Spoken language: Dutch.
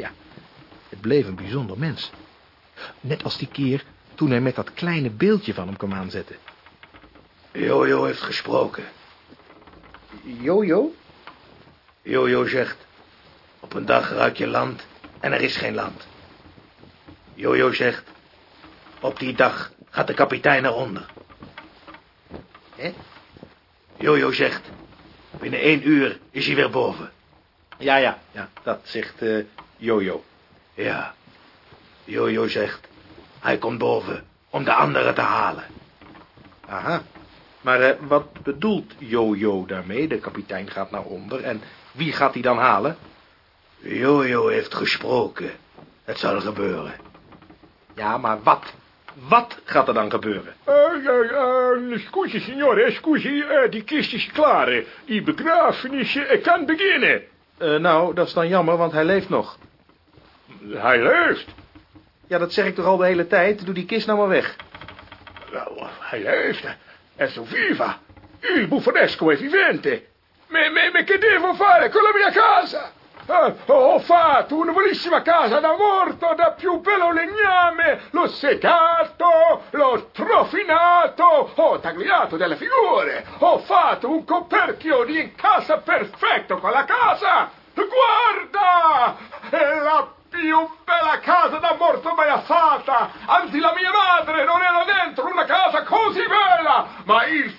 Ja, het bleef een bijzonder mens. Net als die keer toen hij met dat kleine beeldje van hem kwam aanzetten. Jojo heeft gesproken. Jojo? Jojo zegt, op een dag ruik je land en er is geen land. Jojo zegt, op die dag gaat de kapitein eronder. Hè? Jojo zegt, binnen één uur is hij weer boven. Ja, ja, ja, dat zegt eh, Jojo. Ja, Jojo zegt, hij komt boven om de anderen te halen. Aha. Maar eh, wat bedoelt Jojo daarmee? De kapitein gaat naar onder en wie gaat hij dan halen? Jojo heeft gesproken. Het zal gebeuren. Ja, maar wat? Wat gaat er dan gebeuren? Uh, uh, scusi, signore, scusi, uh, die kist is klaar. eh. Die begrafenis eh, kan beginnen. Eh, nou, dat is dan jammer, want hij leeft nog. Hij leeft. Ja, dat zeg ik toch al de hele tijd? Doe die kist nou maar weg. Nou, hij leeft. E sono viva. Il buffonesco è vivente. Me, me, me che devo fare con la mia casa? Ah, ho fatto una bellissima casa da morto, da più bello legname. L'ho seccato, l'ho trofinato, ho tagliato delle figure. Ho fatto un coperchio di casa perfetto con la casa. Guarda! È la più bella casa da morto mai fatta! Anzi, la mia madre non era dentro una casa così bella! Ma il